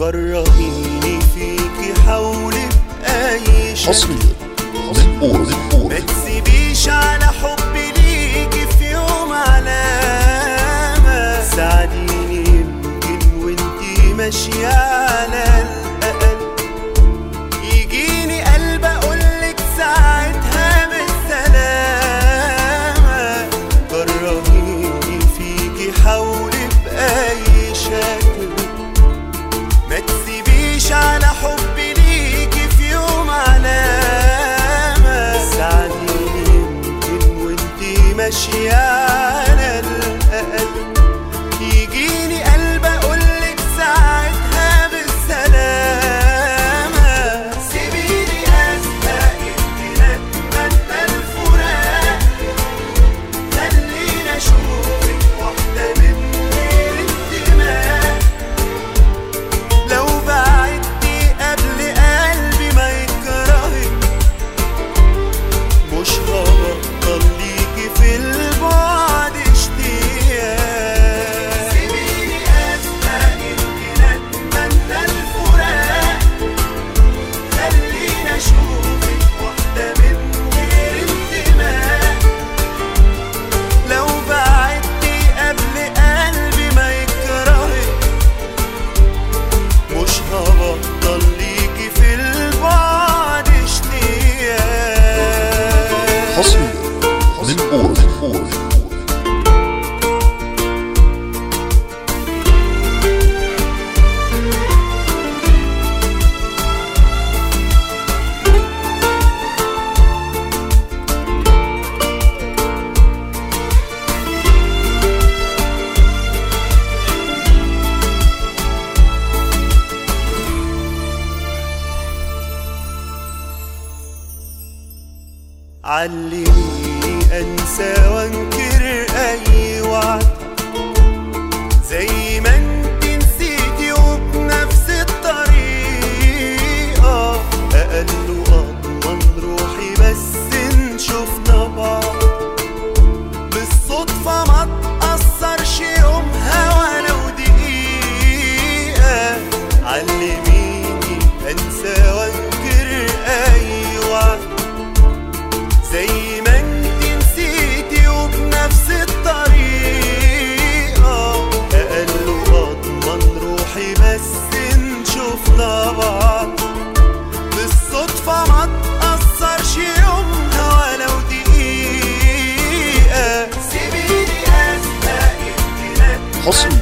كرهيني فيكي حولي بأي شيء حصريا ما تسيبيش على حبي ليكي في يوم علامة ساعديني يمكن وانتي ماشية على الأرض awesome. علمني أنسى وانكر نشوفنا بعض بالصدفة ما يومها ولو دقيقة سيبيني أستقي حسن